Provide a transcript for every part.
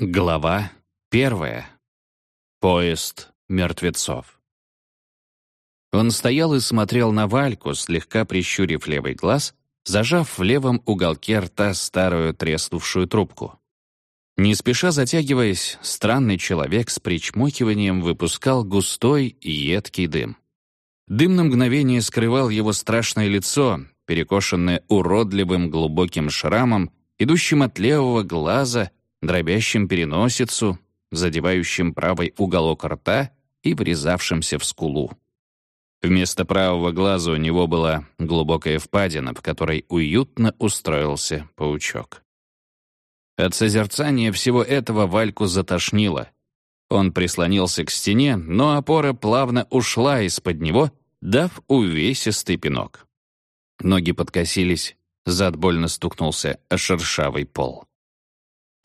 Глава первая. Поезд мертвецов. Он стоял и смотрел на Вальку, слегка прищурив левый глаз, зажав в левом уголке рта старую треснувшую трубку. Не спеша затягиваясь, странный человек с причмокиванием выпускал густой и едкий дым. Дым на мгновение скрывал его страшное лицо, перекошенное уродливым глубоким шрамом, идущим от левого глаза — дробящим переносицу, задевающим правый уголок рта и врезавшимся в скулу. Вместо правого глаза у него была глубокая впадина, в которой уютно устроился паучок. От созерцания всего этого Вальку затошнило. Он прислонился к стене, но опора плавно ушла из-под него, дав увесистый пинок. Ноги подкосились, зад больно стукнулся о шершавый пол.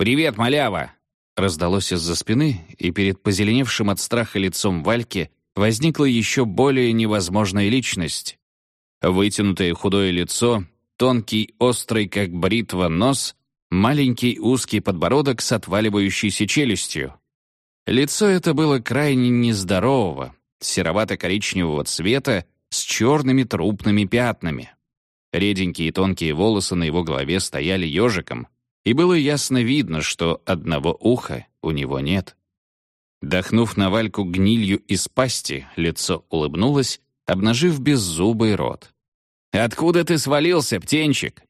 «Привет, малява!» Раздалось из-за спины, и перед позеленевшим от страха лицом Вальки возникла еще более невозможная личность. Вытянутое худое лицо, тонкий, острый, как бритва, нос, маленький узкий подбородок с отваливающейся челюстью. Лицо это было крайне нездорового, серовато-коричневого цвета, с черными трупными пятнами. Реденькие тонкие волосы на его голове стояли ежиком, и было ясно видно, что одного уха у него нет. Дохнув на Вальку гнилью из пасти, лицо улыбнулось, обнажив беззубый рот. «Откуда ты свалился, птенчик?»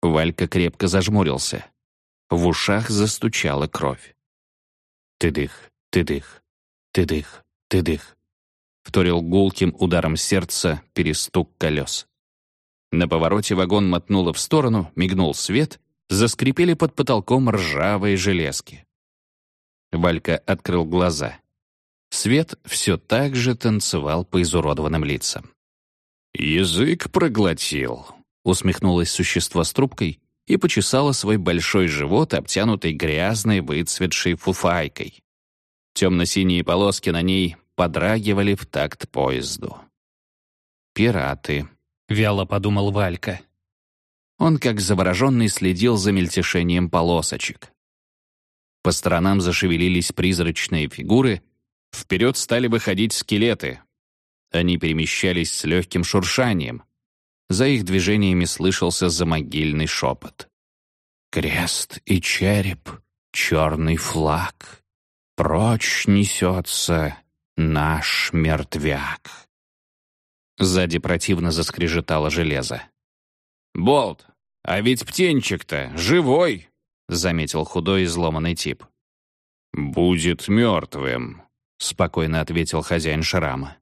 Валька крепко зажмурился. В ушах застучала кровь. «Ты-дых, ты-дых, ты-дых, ты-дых», — вторил гулким ударом сердца перестук колес. На повороте вагон мотнуло в сторону, мигнул свет, заскрипели под потолком ржавые железки. Валька открыл глаза. Свет все так же танцевал по изуродованным лицам. «Язык проглотил», — усмехнулось существо с трубкой и почесало свой большой живот, обтянутый грязной выцветшей фуфайкой. Темно-синие полоски на ней подрагивали в такт поезду. «Пираты», — вяло подумал Валька. Он, как завороженный, следил за мельтешением полосочек. По сторонам зашевелились призрачные фигуры, вперед стали выходить скелеты. Они перемещались с легким шуршанием. За их движениями слышался замогильный шепот. «Крест и череп, черный флаг, прочь несется наш мертвяк». Сзади противно заскрежетало железо. «Болт, «А ведь птенчик-то живой!» — заметил худой изломанный тип. «Будет мертвым», — спокойно ответил хозяин шрама.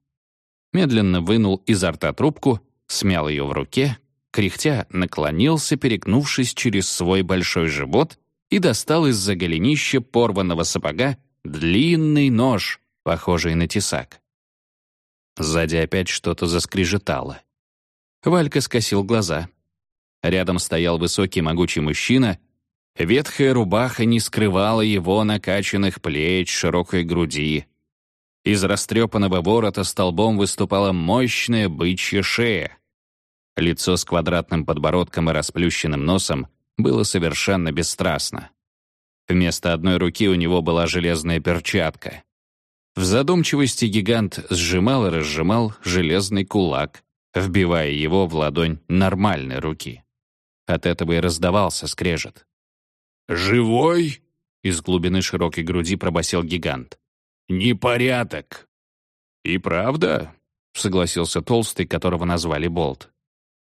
Медленно вынул изо рта трубку, смял ее в руке, кряхтя наклонился, перекнувшись через свой большой живот и достал из-за голенища порванного сапога длинный нож, похожий на тесак. Сзади опять что-то заскрежетало. Валька скосил глаза — Рядом стоял высокий могучий мужчина. Ветхая рубаха не скрывала его накачанных плеч, широкой груди. Из растрепанного ворота столбом выступала мощная бычья шея. Лицо с квадратным подбородком и расплющенным носом было совершенно бесстрастно. Вместо одной руки у него была железная перчатка. В задумчивости гигант сжимал и разжимал железный кулак, вбивая его в ладонь нормальной руки. От этого и раздавался скрежет. «Живой?» — из глубины широкой груди пробасил гигант. «Непорядок!» «И правда?» — согласился Толстый, которого назвали Болт.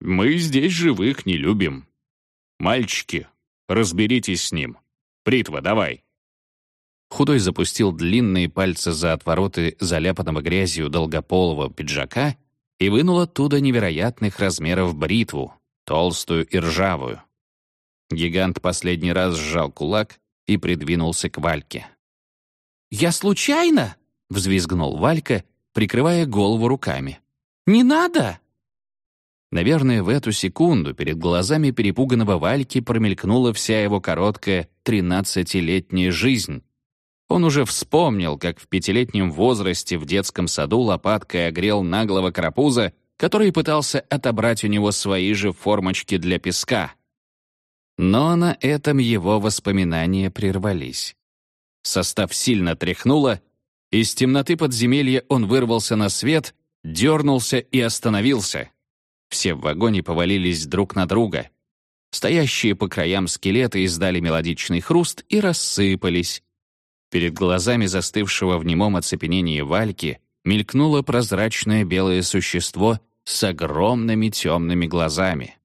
«Мы здесь живых не любим. Мальчики, разберитесь с ним. Бритва, давай!» Худой запустил длинные пальцы за отвороты заляпанного грязью долгополого пиджака и вынул оттуда невероятных размеров бритву, толстую и ржавую. Гигант последний раз сжал кулак и придвинулся к Вальке. «Я случайно?» — взвизгнул Валька, прикрывая голову руками. «Не надо!» Наверное, в эту секунду перед глазами перепуганного Вальки промелькнула вся его короткая тринадцатилетняя жизнь. Он уже вспомнил, как в пятилетнем возрасте в детском саду лопаткой огрел наглого карапуза который пытался отобрать у него свои же формочки для песка. Но на этом его воспоминания прервались. Состав сильно тряхнуло, из темноты подземелья он вырвался на свет, дернулся и остановился. Все в вагоне повалились друг на друга. Стоящие по краям скелеты издали мелодичный хруст и рассыпались. Перед глазами застывшего в немом оцепенении Вальки мелькнуло прозрачное белое существо с огромными темными глазами.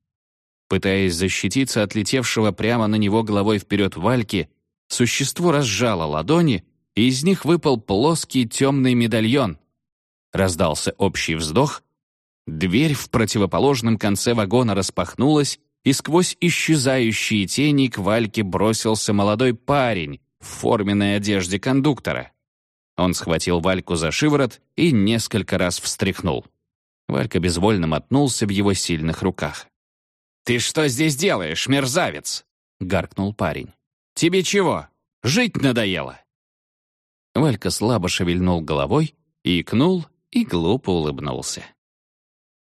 Пытаясь защититься от летевшего прямо на него головой вперед Вальки, существо разжало ладони, и из них выпал плоский темный медальон. Раздался общий вздох, дверь в противоположном конце вагона распахнулась, и сквозь исчезающие тени к Вальке бросился молодой парень в форменной одежде кондуктора. Он схватил Вальку за шиворот и несколько раз встряхнул. Валька безвольно мотнулся в его сильных руках. «Ты что здесь делаешь, мерзавец?» — гаркнул парень. «Тебе чего? Жить надоело?» Валька слабо шевельнул головой, икнул и глупо улыбнулся.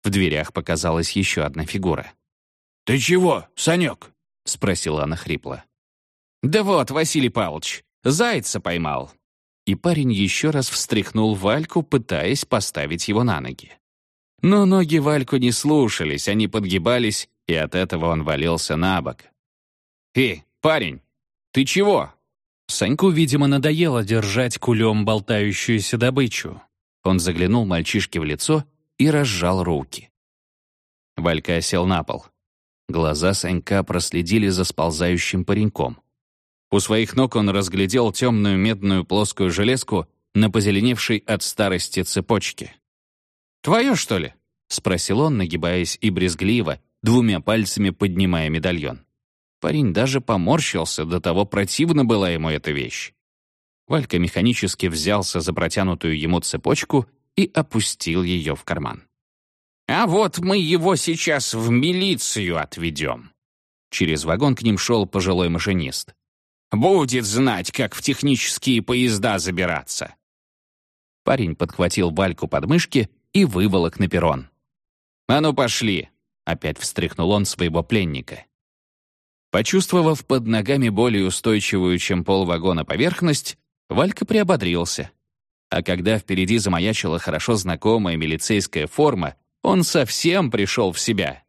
В дверях показалась еще одна фигура. «Ты чего, Санек?» — спросила она хрипло. «Да вот, Василий Павлович, зайца поймал». И парень еще раз встряхнул Вальку, пытаясь поставить его на ноги. Но ноги Вальку не слушались, они подгибались, и от этого он валился на бок. «Эй, парень, ты чего?» Саньку, видимо, надоело держать кулем болтающуюся добычу. Он заглянул мальчишке в лицо и разжал руки. Валька сел на пол. Глаза Санька проследили за сползающим пареньком. У своих ног он разглядел темную медную плоскую железку на позеленевшей от старости цепочке. «Твое, что ли?» — спросил он, нагибаясь и брезгливо, двумя пальцами поднимая медальон. Парень даже поморщился, до того противно была ему эта вещь. Валька механически взялся за протянутую ему цепочку и опустил ее в карман. «А вот мы его сейчас в милицию отведем». Через вагон к ним шел пожилой машинист. «Будет знать, как в технические поезда забираться». Парень подхватил Вальку под мышки и выволок на перрон. «А ну пошли!» — опять встряхнул он своего пленника. Почувствовав под ногами более устойчивую, чем пол вагона поверхность, Валька приободрился. А когда впереди замаячила хорошо знакомая милицейская форма, он совсем пришел в себя.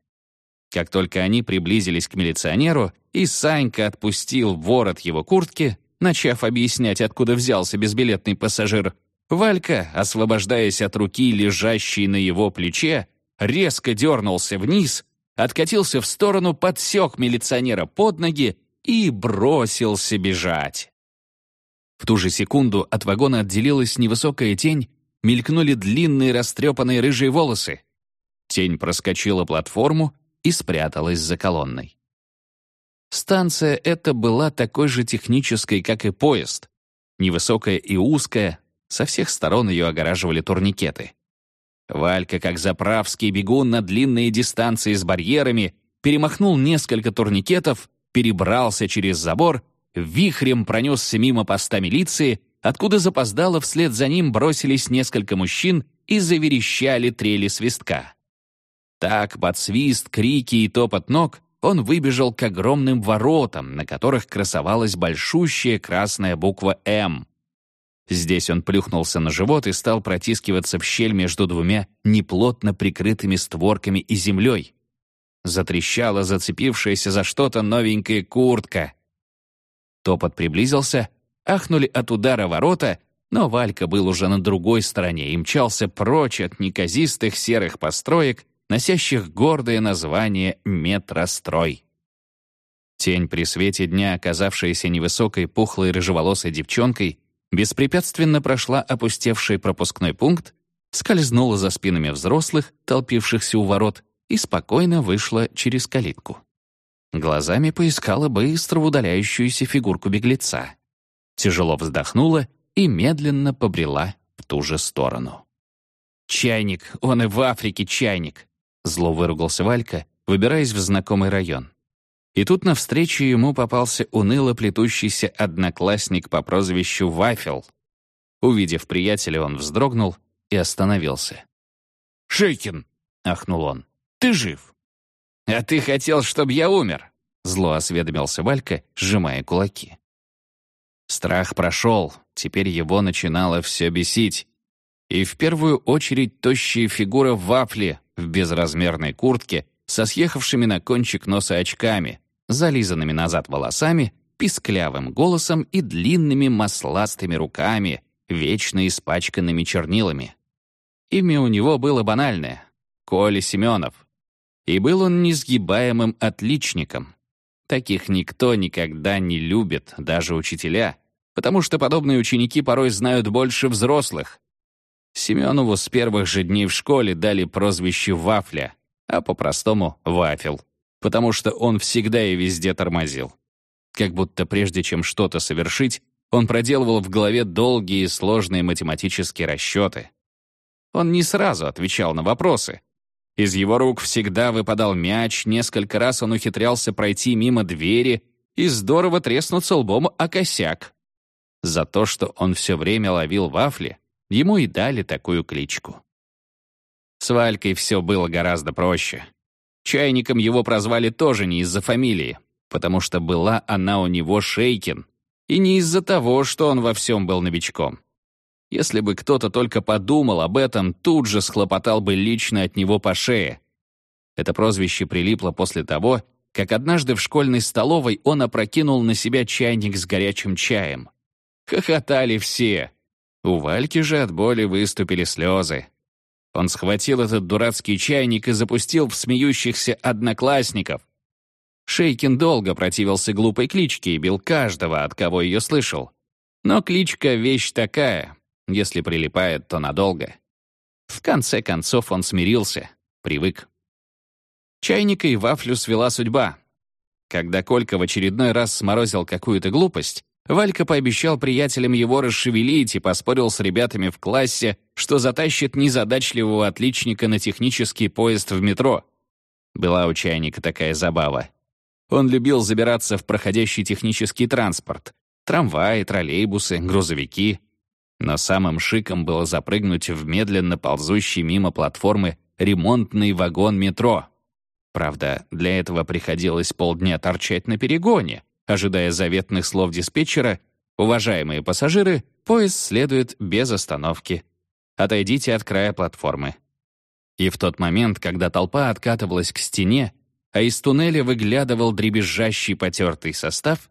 Как только они приблизились к милиционеру, и Санька отпустил ворот его куртки, начав объяснять, откуда взялся безбилетный пассажир, Валька, освобождаясь от руки, лежащей на его плече, резко дернулся вниз, откатился в сторону, подсек милиционера под ноги и бросился бежать. В ту же секунду от вагона отделилась невысокая тень, мелькнули длинные растрепанные рыжие волосы. Тень проскочила платформу и спряталась за колонной. Станция эта была такой же технической, как и поезд. Невысокая и узкая, со всех сторон ее огораживали турникеты. Валька, как заправский бегун на длинные дистанции с барьерами, перемахнул несколько турникетов, перебрался через забор, вихрем пронесся мимо поста милиции, откуда запоздало вслед за ним бросились несколько мужчин и заверещали трели свистка. Так, под свист, крики и топот ног, он выбежал к огромным воротам, на которых красовалась большущая красная буква «М». Здесь он плюхнулся на живот и стал протискиваться в щель между двумя неплотно прикрытыми створками и землей. Затрещала зацепившаяся за что-то новенькая куртка. Топот приблизился, ахнули от удара ворота, но Валька был уже на другой стороне и мчался прочь от неказистых серых построек, носящих гордое название «Метрострой». Тень при свете дня, оказавшаяся невысокой пухлой рыжеволосой девчонкой, беспрепятственно прошла опустевший пропускной пункт, скользнула за спинами взрослых, толпившихся у ворот, и спокойно вышла через калитку. Глазами поискала быстро удаляющуюся фигурку беглеца. Тяжело вздохнула и медленно побрела в ту же сторону. «Чайник, он и в Африке чайник!» Зло выругался Валька, выбираясь в знакомый район. И тут навстречу ему попался уныло плетущийся одноклассник по прозвищу Вафел. Увидев приятеля, он вздрогнул и остановился. «Шейкин!» — ахнул он. «Ты жив!» «А ты хотел, чтобы я умер?» — зло осведомился Валька, сжимая кулаки. Страх прошел, теперь его начинало все бесить. И в первую очередь тощая фигура вафли в безразмерной куртке со съехавшими на кончик носа очками, зализанными назад волосами, писклявым голосом и длинными масластыми руками, вечно испачканными чернилами. Имя у него было банальное — Коля Семенов. И был он несгибаемым отличником. Таких никто никогда не любит, даже учителя, потому что подобные ученики порой знают больше взрослых. Семенову с первых же дней в школе дали прозвище «Вафля», а по-простому «Вафел», потому что он всегда и везде тормозил. Как будто прежде чем что-то совершить, он проделывал в голове долгие и сложные математические расчеты. Он не сразу отвечал на вопросы. Из его рук всегда выпадал мяч, несколько раз он ухитрялся пройти мимо двери и здорово треснуться лбом о косяк. За то, что он все время ловил вафли, ему и дали такую кличку. С Валькой все было гораздо проще. Чайником его прозвали тоже не из-за фамилии, потому что была она у него Шейкин, и не из-за того, что он во всем был новичком. Если бы кто-то только подумал об этом, тут же схлопотал бы лично от него по шее. Это прозвище прилипло после того, как однажды в школьной столовой он опрокинул на себя чайник с горячим чаем. Хохотали все. У Вальки же от боли выступили слезы. Он схватил этот дурацкий чайник и запустил в смеющихся одноклассников. Шейкин долго противился глупой кличке и бил каждого, от кого ее слышал. Но кличка — вещь такая. Если прилипает, то надолго. В конце концов он смирился, привык. Чайника и вафлю свела судьба. Когда Колька в очередной раз сморозил какую-то глупость, Валька пообещал приятелям его расшевелить и поспорил с ребятами в классе, что затащит незадачливого отличника на технический поезд в метро. Была у чайника такая забава. Он любил забираться в проходящий технический транспорт. Трамваи, троллейбусы, грузовики. Но самым шиком было запрыгнуть в медленно ползущий мимо платформы ремонтный вагон метро. Правда, для этого приходилось полдня торчать на перегоне, ожидая заветных слов диспетчера «Уважаемые пассажиры, поезд следует без остановки. Отойдите от края платформы». И в тот момент, когда толпа откатывалась к стене, а из туннеля выглядывал дребезжащий потертый состав,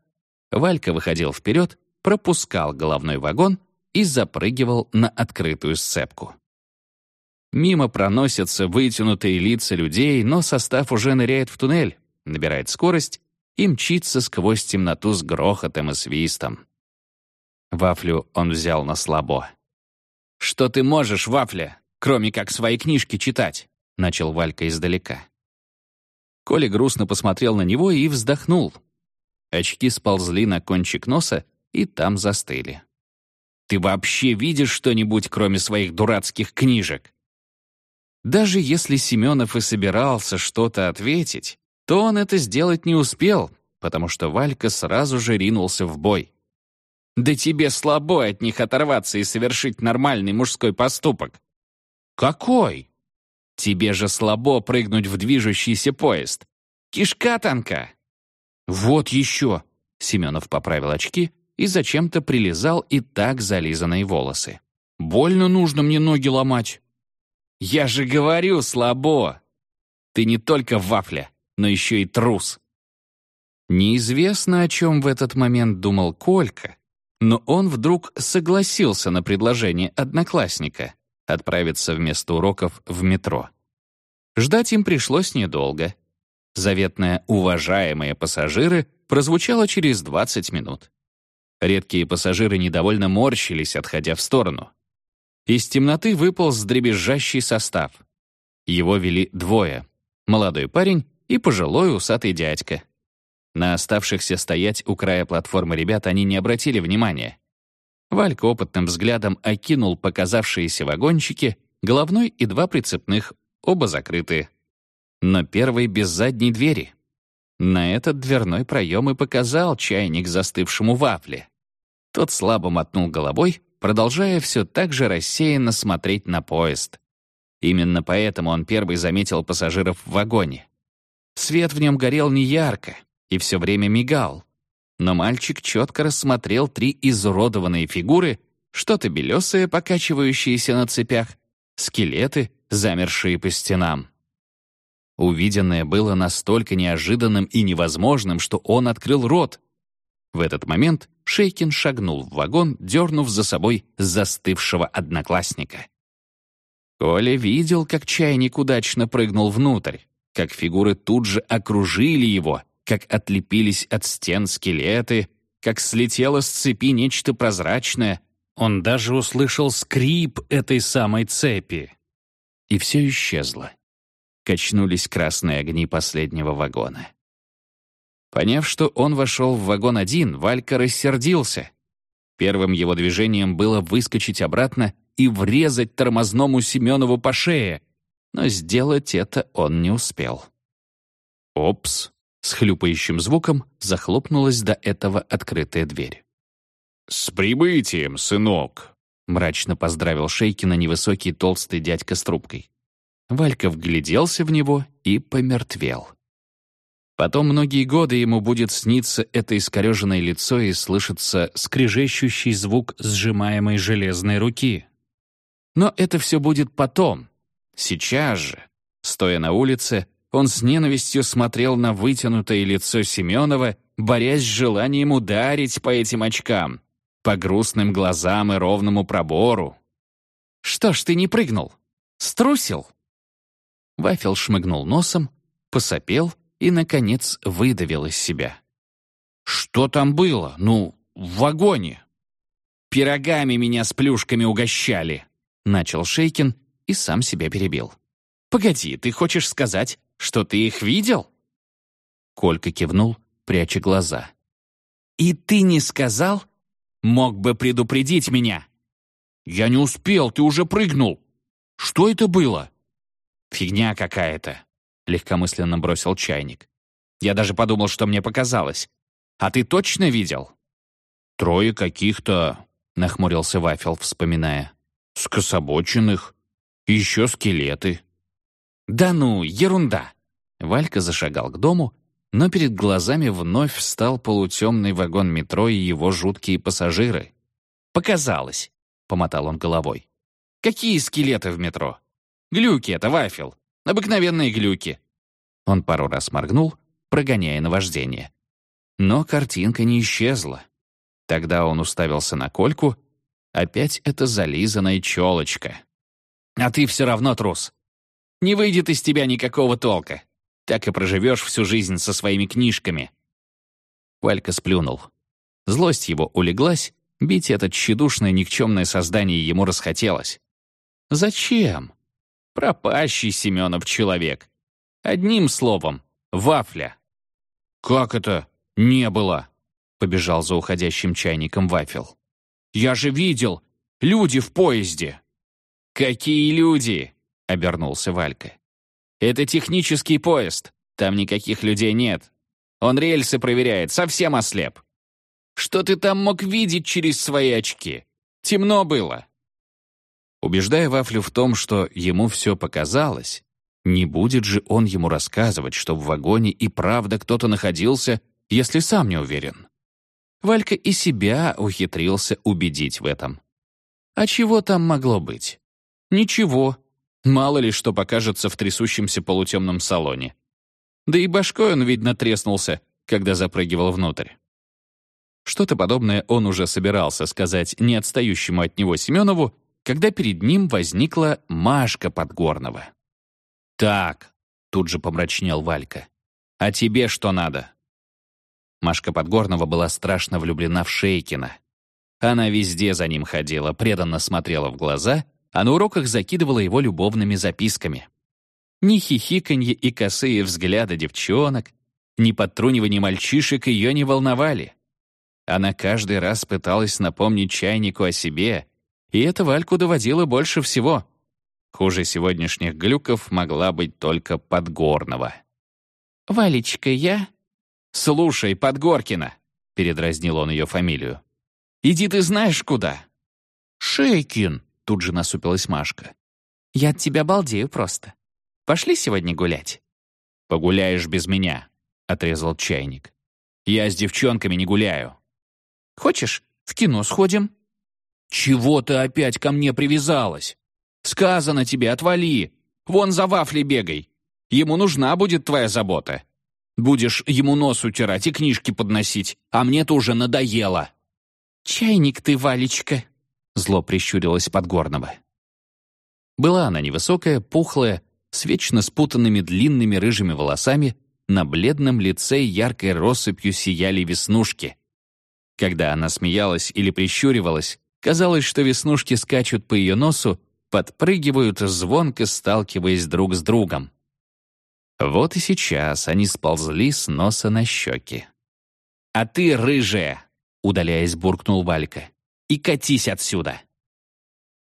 Валька выходил вперед, пропускал головной вагон и запрыгивал на открытую сцепку. Мимо проносятся вытянутые лица людей, но состав уже ныряет в туннель, набирает скорость и мчится сквозь темноту с грохотом и свистом. Вафлю он взял на слабо. «Что ты можешь, Вафля, кроме как свои книжки читать?» — начал Валька издалека. Коля грустно посмотрел на него и вздохнул. Очки сползли на кончик носа и там застыли. «Ты вообще видишь что-нибудь, кроме своих дурацких книжек?» Даже если Семенов и собирался что-то ответить, то он это сделать не успел, потому что Валька сразу же ринулся в бой. «Да тебе слабо от них оторваться и совершить нормальный мужской поступок». «Какой?» «Тебе же слабо прыгнуть в движущийся поезд. Кишка танка». «Вот еще!» — Семенов поправил очки и зачем-то прилизал и так зализанные волосы. «Больно нужно мне ноги ломать». «Я же говорю, слабо!» «Ты не только вафля, но еще и трус». Неизвестно, о чем в этот момент думал Колька, но он вдруг согласился на предложение одноклассника отправиться вместо уроков в метро. Ждать им пришлось недолго. Заветное «уважаемые пассажиры» прозвучало через 20 минут. Редкие пассажиры недовольно морщились, отходя в сторону. Из темноты выпал дребезжащий состав. Его вели двое — молодой парень и пожилой усатый дядька. На оставшихся стоять у края платформы ребят они не обратили внимания. Валька опытным взглядом окинул показавшиеся вагончики, головной и два прицепных, оба закрыты. Но первый без задней двери. На этот дверной проем и показал чайник застывшему вафле. Тот слабо мотнул головой, продолжая все так же рассеянно смотреть на поезд. Именно поэтому он первый заметил пассажиров в вагоне. Свет в нем горел неярко, и все время мигал. Но мальчик четко рассмотрел три изуродованные фигуры, что-то белесое, покачивающееся на цепях, скелеты, замершие по стенам. Увиденное было настолько неожиданным и невозможным, что он открыл рот. В этот момент Шейкин шагнул в вагон, дернув за собой застывшего одноклассника. Коля видел, как чайник удачно прыгнул внутрь, как фигуры тут же окружили его, как отлепились от стен скелеты, как слетело с цепи нечто прозрачное. Он даже услышал скрип этой самой цепи. И все исчезло. Качнулись красные огни последнего вагона. Поняв, что он вошел в вагон один, Валька рассердился. Первым его движением было выскочить обратно и врезать тормозному Семенову по шее, но сделать это он не успел. «Опс!» — с хлюпающим звуком захлопнулась до этого открытая дверь. «С прибытием, сынок!» — мрачно поздравил Шейкина невысокий толстый дядька с трубкой. Валька вгляделся в него и помертвел. Потом многие годы ему будет сниться это искореженное лицо и слышаться скрежещущий звук сжимаемой железной руки. Но это все будет потом. Сейчас же, стоя на улице, он с ненавистью смотрел на вытянутое лицо Семенова, борясь с желанием ударить по этим очкам, по грустным глазам и ровному пробору. «Что ж ты не прыгнул? Струсил?» Вафел шмыгнул носом, посопел и, наконец, выдавил из себя. «Что там было? Ну, в вагоне?» «Пирогами меня с плюшками угощали», — начал Шейкин и сам себя перебил. «Погоди, ты хочешь сказать, что ты их видел?» Колька кивнул, пряча глаза. «И ты не сказал? Мог бы предупредить меня!» «Я не успел, ты уже прыгнул! Что это было?» «Фигня какая-то», — легкомысленно бросил чайник. «Я даже подумал, что мне показалось. А ты точно видел?» «Трое каких-то...» — нахмурился Вафел, вспоминая. «Скособоченных. Еще скелеты». «Да ну, ерунда!» Валька зашагал к дому, но перед глазами вновь встал полутемный вагон метро и его жуткие пассажиры. «Показалось», — помотал он головой. «Какие скелеты в метро? Глюки это, Вафел. Обыкновенные глюки». Он пару раз моргнул, прогоняя наваждение. Но картинка не исчезла. Тогда он уставился на Кольку. Опять эта зализанная челочка. «А ты все равно трус. Не выйдет из тебя никакого толка. Так и проживешь всю жизнь со своими книжками». Валька сплюнул. Злость его улеглась, бить это тщедушное никчемное создание ему расхотелось. «Зачем?» Пропащий Семенов человек. Одним словом, вафля. «Как это? Не было?» — побежал за уходящим чайником вафел. «Я же видел! Люди в поезде!» «Какие люди?» — обернулся Валька. «Это технический поезд. Там никаких людей нет. Он рельсы проверяет, совсем ослеп. Что ты там мог видеть через свои очки? Темно было. Убеждая Вафлю в том, что ему все показалось, не будет же он ему рассказывать, что в вагоне и правда кто-то находился, если сам не уверен. Валька и себя ухитрился убедить в этом. А чего там могло быть? Ничего. Мало ли что покажется в трясущемся полутемном салоне. Да и башкой он, видно, треснулся, когда запрыгивал внутрь. Что-то подобное он уже собирался сказать не отстающему от него Семенову, когда перед ним возникла Машка Подгорного. «Так», — тут же помрачнел Валька, — «а тебе что надо?» Машка Подгорного была страшно влюблена в Шейкина. Она везде за ним ходила, преданно смотрела в глаза, а на уроках закидывала его любовными записками. Ни хихиканье и косые взгляды девчонок, ни подтрунивание мальчишек ее не волновали. Она каждый раз пыталась напомнить чайнику о себе, и это Вальку доводило больше всего. Хуже сегодняшних глюков могла быть только Подгорного. «Валечка, я...» «Слушай, Подгоркина!» — передразнил он ее фамилию. «Иди ты знаешь куда?» «Шейкин!» — тут же насупилась Машка. «Я от тебя балдею просто. Пошли сегодня гулять?» «Погуляешь без меня», — отрезал чайник. Я с девчонками не гуляю». «Хочешь, в кино сходим?» «Чего ты опять ко мне привязалась? Сказано тебе, отвали. Вон за вафли бегай. Ему нужна будет твоя забота. Будешь ему нос утирать и книжки подносить, а мне-то уже надоело». «Чайник ты, Валечка», — зло прищурилась Подгорного. Была она невысокая, пухлая, с вечно спутанными длинными рыжими волосами, на бледном лице яркой россыпью сияли веснушки. Когда она смеялась или прищуривалась, казалось, что веснушки скачут по ее носу, подпрыгивают, звонко сталкиваясь друг с другом. Вот и сейчас они сползли с носа на щеки. «А ты, рыжая!» — удаляясь, буркнул Валька. «И катись отсюда!»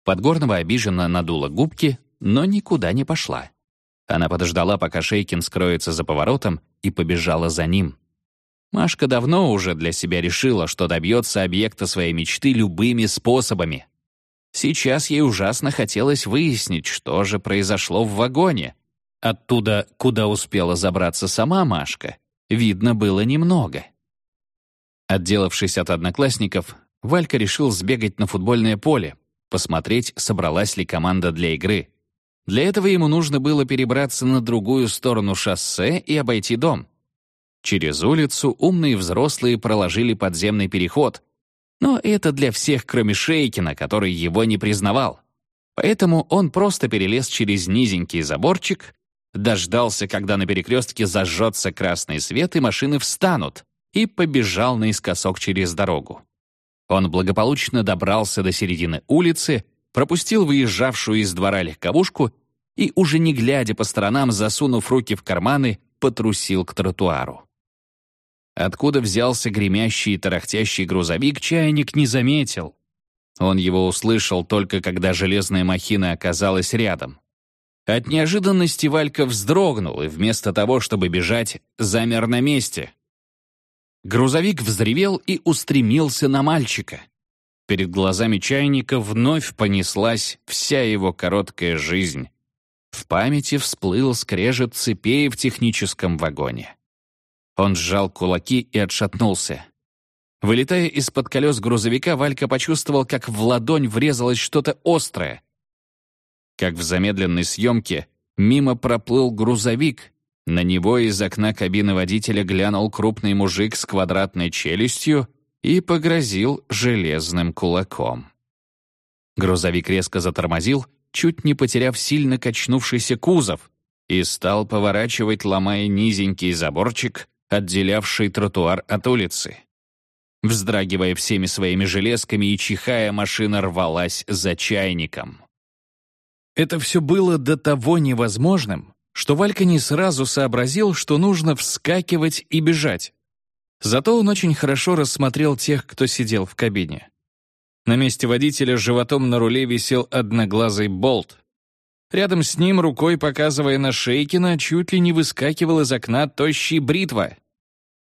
Подгорного обиженно надула губки, но никуда не пошла. Она подождала, пока Шейкин скроется за поворотом, и побежала за ним. Машка давно уже для себя решила, что добьется объекта своей мечты любыми способами. Сейчас ей ужасно хотелось выяснить, что же произошло в вагоне. Оттуда, куда успела забраться сама Машка, видно было немного. Отделавшись от одноклассников, Валька решил сбегать на футбольное поле, посмотреть, собралась ли команда для игры. Для этого ему нужно было перебраться на другую сторону шоссе и обойти дом. Через улицу умные взрослые проложили подземный переход, но это для всех, кроме Шейкина, который его не признавал. Поэтому он просто перелез через низенький заборчик, дождался, когда на перекрестке зажжется красный свет и машины встанут, и побежал наискосок через дорогу. Он благополучно добрался до середины улицы, пропустил выезжавшую из двора легковушку и, уже не глядя по сторонам, засунув руки в карманы, потрусил к тротуару. Откуда взялся гремящий и тарахтящий грузовик, чайник не заметил. Он его услышал только когда железная махина оказалась рядом. От неожиданности Валька вздрогнул и вместо того, чтобы бежать, замер на месте. Грузовик взревел и устремился на мальчика. Перед глазами чайника вновь понеслась вся его короткая жизнь. В памяти всплыл скрежет цепей в техническом вагоне. Он сжал кулаки и отшатнулся. Вылетая из-под колес грузовика, Валька почувствовал, как в ладонь врезалось что-то острое. Как в замедленной съемке, мимо проплыл грузовик. На него из окна кабины водителя глянул крупный мужик с квадратной челюстью и погрозил железным кулаком. Грузовик резко затормозил, чуть не потеряв сильно качнувшийся кузов, и стал поворачивать, ломая низенький заборчик, отделявший тротуар от улицы. Вздрагивая всеми своими железками и чихая, машина рвалась за чайником. Это все было до того невозможным, что Валька не сразу сообразил, что нужно вскакивать и бежать. Зато он очень хорошо рассмотрел тех, кто сидел в кабине. На месте водителя животом на руле висел одноглазый болт. Рядом с ним, рукой показывая на Шейкина, чуть ли не выскакивал из окна тощий бритва.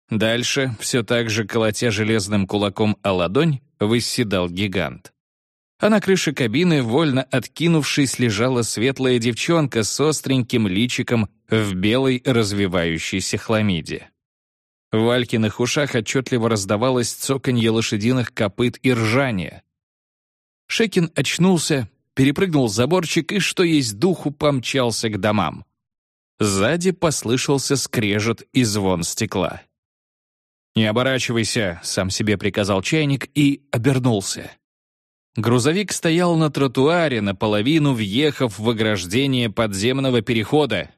Дальше, все так же колотя железным кулаком о ладонь, восседал гигант. А на крыше кабины, вольно откинувшись, лежала светлая девчонка с остреньким личиком в белой развивающейся хламиде. В Валькиных ушах отчетливо раздавалось цоканье лошадиных копыт и ржание. Шекин очнулся, перепрыгнул заборчик и, что есть духу, помчался к домам. Сзади послышался скрежет и звон стекла. «Не оборачивайся», — сам себе приказал чайник и обернулся. Грузовик стоял на тротуаре, наполовину въехав в ограждение подземного перехода.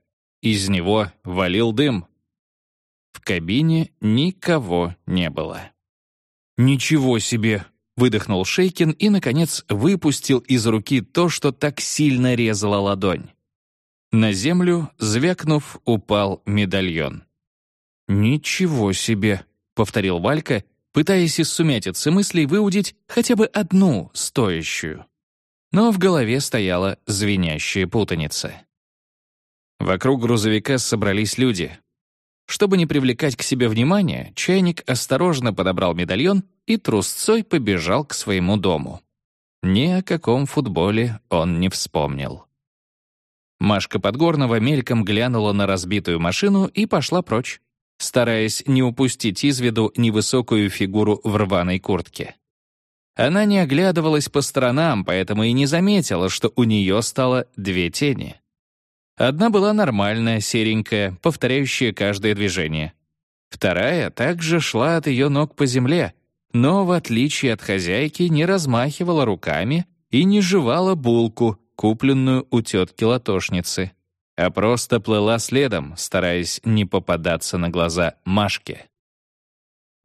Из него валил дым. В кабине никого не было. «Ничего себе!» — выдохнул Шейкин и, наконец, выпустил из руки то, что так сильно резала ладонь. На землю, звякнув, упал медальон. «Ничего себе!» — повторил Валька, пытаясь из сумятицы мыслей выудить хотя бы одну стоящую. Но в голове стояла звенящая путаница. Вокруг грузовика собрались люди. Чтобы не привлекать к себе внимания, чайник осторожно подобрал медальон и трусцой побежал к своему дому. Ни о каком футболе он не вспомнил. Машка Подгорного мельком глянула на разбитую машину и пошла прочь. Стараясь не упустить из виду невысокую фигуру в рваной куртке. Она не оглядывалась по сторонам, поэтому и не заметила, что у нее стало две тени. Одна была нормальная, серенькая, повторяющая каждое движение. Вторая также шла от ее ног по земле, но, в отличие от хозяйки, не размахивала руками и не жевала булку, купленную у тетки-латошницы, а просто плыла следом, стараясь не попадаться на глаза Машке.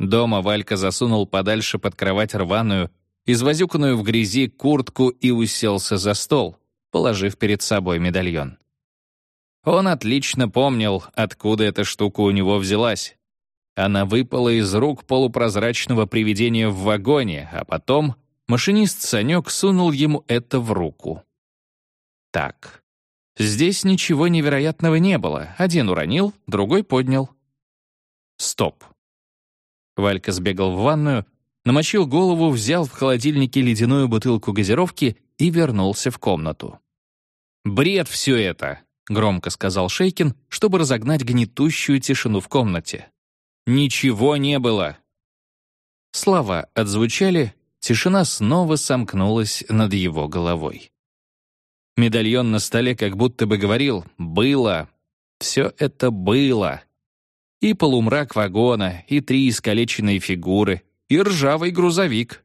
Дома Валька засунул подальше под кровать рваную, извозюканную в грязи куртку и уселся за стол, положив перед собой медальон. Он отлично помнил, откуда эта штука у него взялась. Она выпала из рук полупрозрачного привидения в вагоне, а потом машинист Санек сунул ему это в руку. Так, здесь ничего невероятного не было. Один уронил, другой поднял. Стоп. Валька сбегал в ванную, намочил голову, взял в холодильнике ледяную бутылку газировки и вернулся в комнату. «Бред все это!» — громко сказал Шейкин, чтобы разогнать гнетущую тишину в комнате. «Ничего не было!» Слова отзвучали, тишина снова сомкнулась над его головой. Медальон на столе как будто бы говорил «было». Все это было. И полумрак вагона, и три искалеченные фигуры, и ржавый грузовик.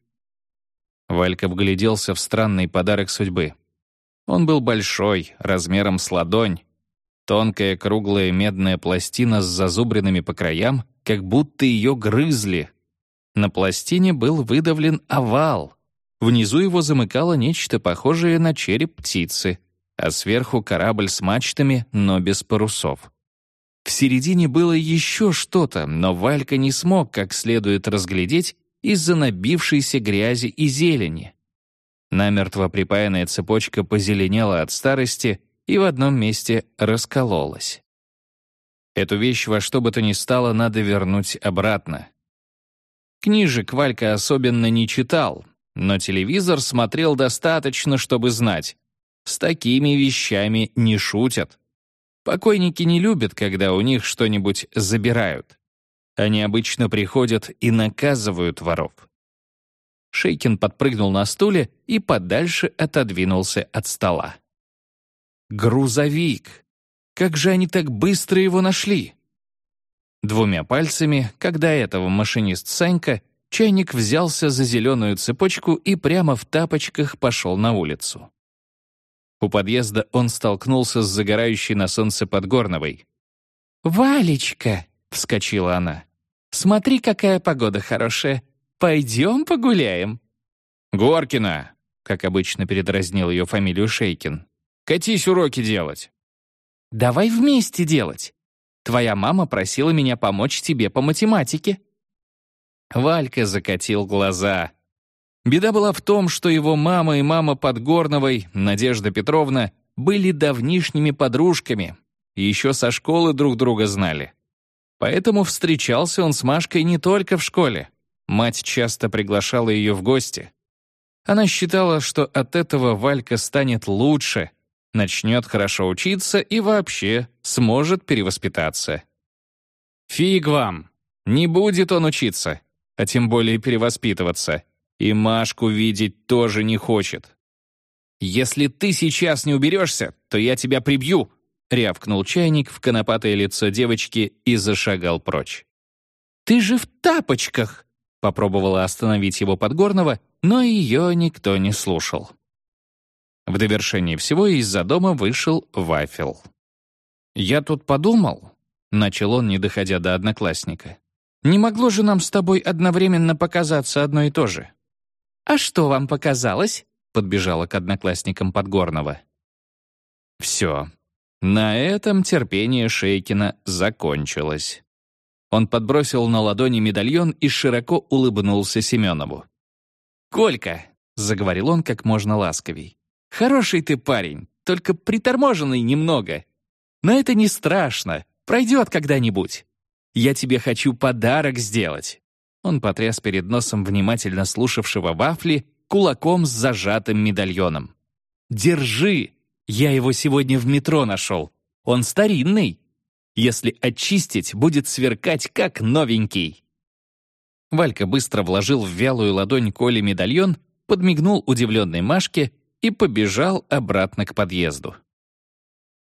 Валька вгляделся в странный подарок судьбы. Он был большой, размером с ладонь. Тонкая круглая медная пластина с зазубринами по краям, как будто ее грызли. На пластине был выдавлен овал. Внизу его замыкало нечто похожее на череп птицы, а сверху корабль с мачтами, но без парусов. В середине было еще что-то, но Валька не смог как следует разглядеть из-за набившейся грязи и зелени. Намертво припаянная цепочка позеленела от старости и в одном месте раскололась. Эту вещь во что бы то ни стало надо вернуть обратно. Книжек Валька особенно не читал, но телевизор смотрел достаточно, чтобы знать. С такими вещами не шутят. Покойники не любят, когда у них что-нибудь забирают. Они обычно приходят и наказывают воров. Шейкин подпрыгнул на стуле и подальше отодвинулся от стола. «Грузовик! Как же они так быстро его нашли?» Двумя пальцами, когда этого машинист Санька, чайник взялся за зеленую цепочку и прямо в тапочках пошел на улицу. У подъезда он столкнулся с загорающей на солнце Подгорновой. «Валечка!» — вскочила она. «Смотри, какая погода хорошая. Пойдем погуляем». «Горкина!» — как обычно передразнил ее фамилию Шейкин. «Катись уроки делать». «Давай вместе делать. Твоя мама просила меня помочь тебе по математике». Валька закатил глаза. Беда была в том, что его мама и мама Подгорновой, Надежда Петровна, были давнишними подружками, и еще со школы друг друга знали. Поэтому встречался он с Машкой не только в школе. Мать часто приглашала ее в гости. Она считала, что от этого Валька станет лучше, начнет хорошо учиться и вообще сможет перевоспитаться. Фиг вам! Не будет он учиться, а тем более перевоспитываться. И Машку видеть тоже не хочет. «Если ты сейчас не уберешься, то я тебя прибью!» — рявкнул чайник в конопатое лицо девочки и зашагал прочь. «Ты же в тапочках!» — попробовала остановить его Подгорного, но ее никто не слушал. В довершении всего из-за дома вышел Вафел. «Я тут подумал», — начал он, не доходя до одноклассника. «Не могло же нам с тобой одновременно показаться одно и то же?» «А что вам показалось?» — подбежала к одноклассникам Подгорного. Все. На этом терпение Шейкина закончилось. Он подбросил на ладони медальон и широко улыбнулся Семенову. «Колька», — заговорил он как можно ласковей, — «хороший ты парень, только приторможенный немного. Но это не страшно, пройдет когда-нибудь. Я тебе хочу подарок сделать. Он потряс перед носом внимательно слушавшего вафли кулаком с зажатым медальоном. «Держи! Я его сегодня в метро нашел. Он старинный. Если очистить, будет сверкать, как новенький. Валька быстро вложил в вялую ладонь Коли медальон, подмигнул удивленной Машке и побежал обратно к подъезду.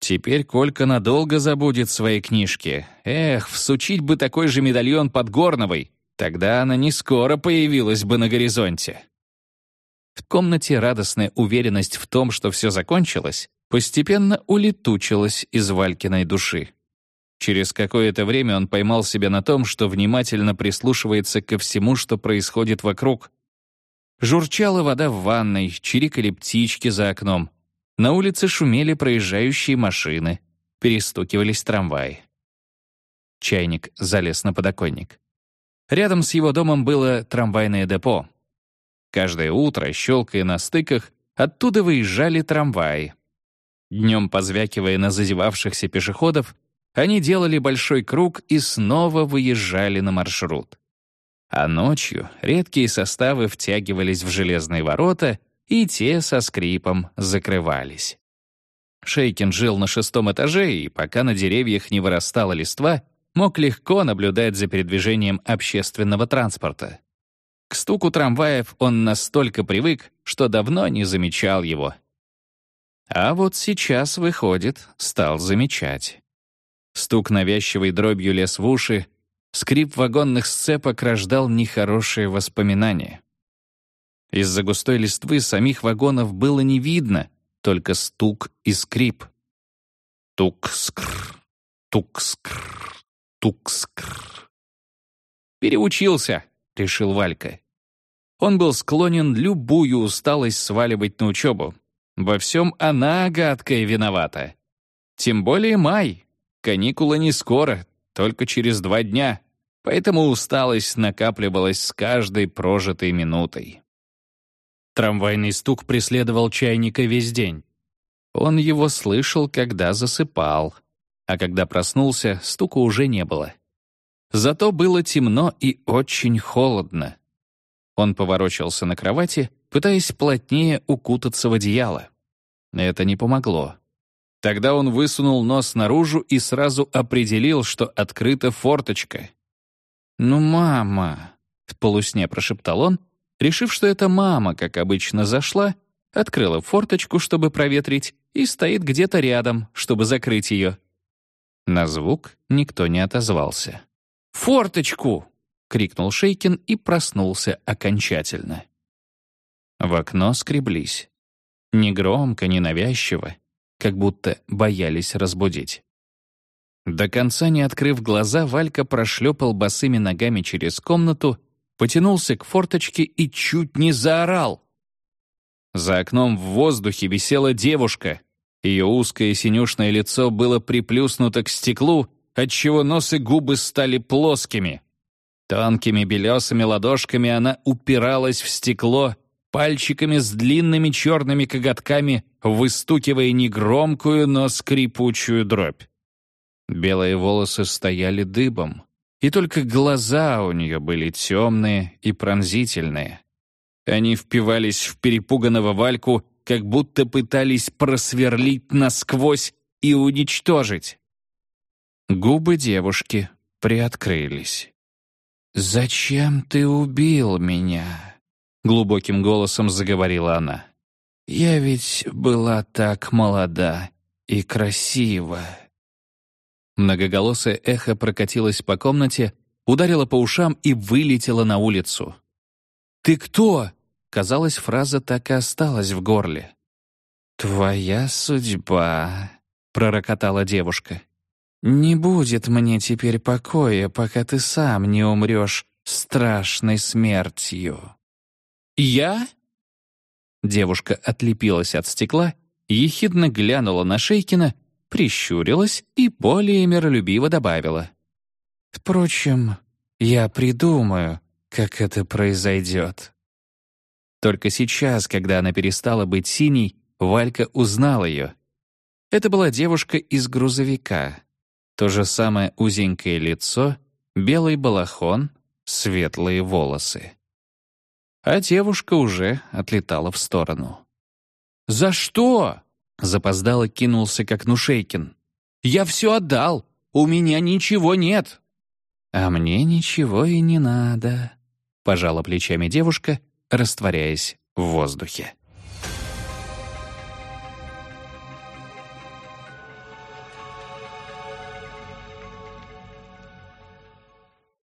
Теперь Колька надолго забудет свои книжки. Эх, всучить бы такой же медальон под Горновой, тогда она не скоро появилась бы на горизонте. В комнате радостная уверенность в том, что все закончилось, постепенно улетучилась из Валькиной души. Через какое-то время он поймал себя на том, что внимательно прислушивается ко всему, что происходит вокруг. Журчала вода в ванной, чирикали птички за окном. На улице шумели проезжающие машины, перестукивались трамваи. Чайник залез на подоконник. Рядом с его домом было трамвайное депо. Каждое утро, щелкая на стыках, оттуда выезжали трамваи. Днем, позвякивая на зазевавшихся пешеходов, они делали большой круг и снова выезжали на маршрут. А ночью редкие составы втягивались в железные ворота, и те со скрипом закрывались. Шейкин жил на шестом этаже, и пока на деревьях не вырастала листва, мог легко наблюдать за передвижением общественного транспорта. К стуку трамваев он настолько привык, что давно не замечал его. А вот сейчас, выходит, стал замечать. Стук навязчивой дробью лез в уши, скрип вагонных сцепок рождал нехорошие воспоминания. Из-за густой листвы самих вагонов было не видно, только стук и скрип. Тук-скр, тук-скр, тук-скр. «Переучился», — решил Валька. Он был склонен любую усталость сваливать на учебу. Во всем она, гадкая, виновата. Тем более май, Каникулы не скоро, только через два дня, поэтому усталость накапливалась с каждой прожитой минутой. Трамвайный стук преследовал чайника весь день. Он его слышал, когда засыпал, а когда проснулся, стука уже не было. Зато было темно и очень холодно. Он поворочился на кровати, пытаясь плотнее укутаться в одеяло. Это не помогло. Тогда он высунул нос наружу и сразу определил, что открыта форточка. «Ну, мама!» — в полусне прошептал он, решив, что это мама, как обычно, зашла, открыла форточку, чтобы проветрить, и стоит где-то рядом, чтобы закрыть ее. На звук никто не отозвался. «Форточку!» — крикнул Шейкин и проснулся окончательно. В окно скреблись. Негромко, ненавязчиво, как будто боялись разбудить. До конца не открыв глаза, Валька прошлепал босыми ногами через комнату, потянулся к форточке и чуть не заорал. За окном в воздухе висела девушка. Ее узкое синюшное лицо было приплюснуто к стеклу, отчего нос и губы стали плоскими. Тонкими белесыми ладошками она упиралась в стекло, пальчиками с длинными черными коготками, выстукивая негромкую, но скрипучую дробь. Белые волосы стояли дыбом, и только глаза у нее были темные и пронзительные. Они впивались в перепуганного Вальку, как будто пытались просверлить насквозь и уничтожить. Губы девушки приоткрылись. «Зачем ты убил меня?» глубоким голосом заговорила она. «Я ведь была так молода и красива». Многоголосое эхо прокатилось по комнате, ударило по ушам и вылетело на улицу. «Ты кто?» Казалось, фраза так и осталась в горле. «Твоя судьба», — пророкотала девушка. «Не будет мне теперь покоя, пока ты сам не умрешь страшной смертью». «Я?» Девушка отлепилась от стекла, ехидно глянула на Шейкина, прищурилась и более миролюбиво добавила. «Впрочем, я придумаю, как это произойдет». Только сейчас, когда она перестала быть синей, Валька узнал ее. Это была девушка из грузовика. То же самое узенькое лицо, белый балахон, светлые волосы а девушка уже отлетала в сторону. «За что?» — запоздало кинулся к окну Шейкин. «Я все отдал. У меня ничего нет!» «А мне ничего и не надо», — пожала плечами девушка, растворяясь в воздухе.